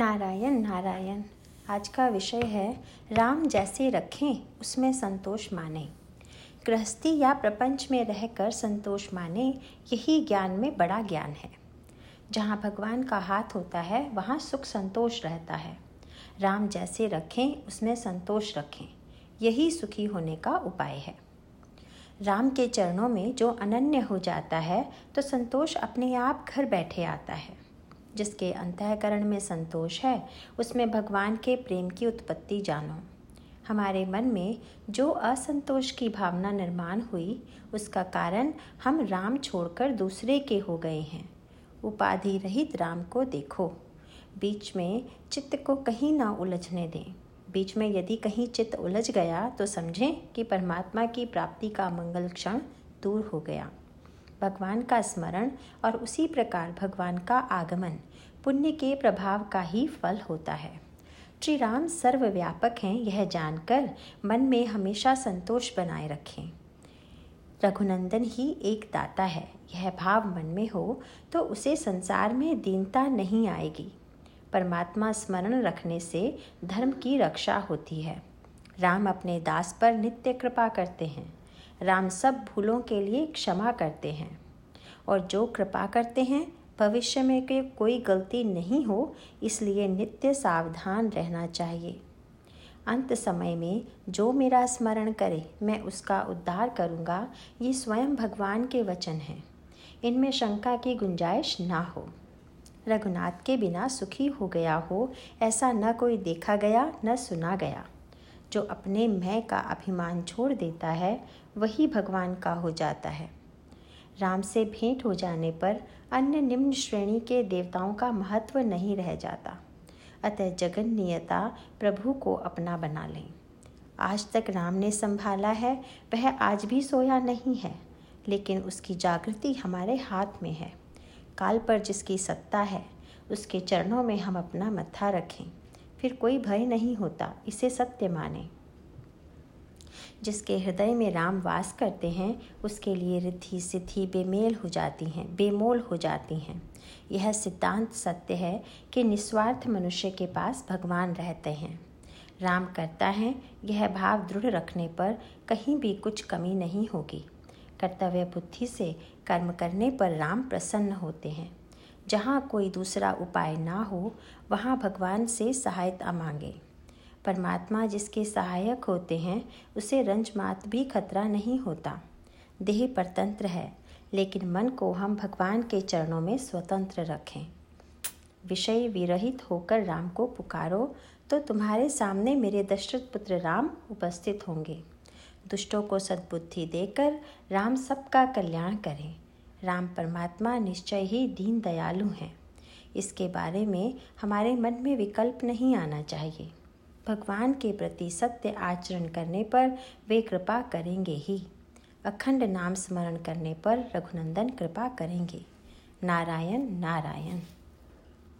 नारायण नारायण। आज का विषय है, राम जैसे रखें, उसमें संतोष माने। गृहस्थी या प्रपंच में रहकर संतोष माने, यही ज्ञान में बड़ा ज्ञान है। जहाँ भगवान का हाथ होता है, वहाँ सुख संतोष रहता है। राम जैसे रखें, उसमें संतोष रखें, यही सुखी होने का उपाय है। राम के चरणों में जो अनन्य हो जाता है तो संतोष अपने आप घर बैठे आता है। जिसके अंतकरण में संतोष है, उसमें भगवान के प्रेम की उत्पत्ति जानो। हमारे मन में जो असंतोष की भावना निर्माण हुई, उसका कारण हम राम छोड़कर दूसरे के हो गए हैं। उपाधि रहित राम को देखो। बीच में चित्त को कहीं ना उलझने दें। बीच में यदि कहीं चित्त उलझ गया तो समझें कि परमात्मा की प्राप्ति का मंगल क्षण दूर हो गया। भगवान का स्मरण और उसी प्रकार भगवान का आगमन पुण्य के प्रभाव का ही फल होता है। श्री राम सर्वव्यापक हैं यह जानकर मन में हमेशा संतोष बनाए रखें। रघुनंदन ही एक दाता है, यह भाव मन में हो तो उसे संसार में दीनता नहीं आएगी। परमात्मा स्मरण रखने से धर्म की रक्षा होती है। राम अपने दास पर नित्य कृपा करते हैं। राम सब भूलों के लिए क्षमा करते हैं। और जो कृपा करते हैं, भविष्य में के कोई गलती नहीं हो, इसलिए नित्य सावधान रहना चाहिए। अंत समय में जो मेरा स्मरण करे, मैं उसका उद्धार करूँगा, ये स्वयं भगवान के वचन हैं। इनमें शंका की गुंजाइश ना हो। रघुनाथ के बिना सुखी हो गया हो, ऐसा न कोई देखा गया, न सुना गया। जो अपने मैं का अभिमान छोड़ देता है, वही भगवान का हो जाता है। राम से भेंट हो जाने पर अन्य निम्न श्रेणी के देवताओं का महत्व नहीं रह जाता। अतः जगन्यता प्रभु को अपना बना लें। आज तक राम ने संभाला है, वह आज भी सोया नहीं है, लेकिन उसकी जागृति हमारे हाथ में है। काल पर जिसकी सत्ता है, उसके चरणों में हम अपना मत्था रखें। फिर कोई भय नहीं होता, इसे सत्य माने। जिसके हृदय में राम वास करते हैं, उसके लिए रिद्धि सिद्धि बेमेल हो जाती हैं, बेमोल हो जाती हैं। यह सिद्धांत सत्य है कि निस्वार्थ मनुष्य के पास भगवान रहते हैं। राम करता है, यह भाव दृढ़ रखने पर कहीं भी कुछ कमी नहीं होगी। कर्तव्य बुद्धि से कर्म करने पर राम प्रसन्न होते हैं। जहाँ कोई दूसरा उपाय ना हो, वहाँ भगवान से सहायता मांगे। परमात्मा जिसके सहायक होते हैं, उसे रंज मात भी खतरा नहीं होता। देह परतंत्र है, लेकिन मन को हम भगवान के चरणों में स्वतंत्र रखें। विषय विरहित होकर राम को पुकारो तो तुम्हारे सामने मेरे दशरथ पुत्र राम उपस्थित होंगे। दुष्टों को सद्बुद्धि देकर राम सबका कल्याण करें। राम परमात्मा निश्चय ही दीन दयालु हैं। इसके बारे में हमारे मन में विकल्प नहीं आना चाहिए। भगवान के प्रति सत्य आचरण करने पर वे कृपा करेंगे ही। अखंड नाम स्मरण करने पर रघुनंदन कृपा करेंगे। नारायण नारायण।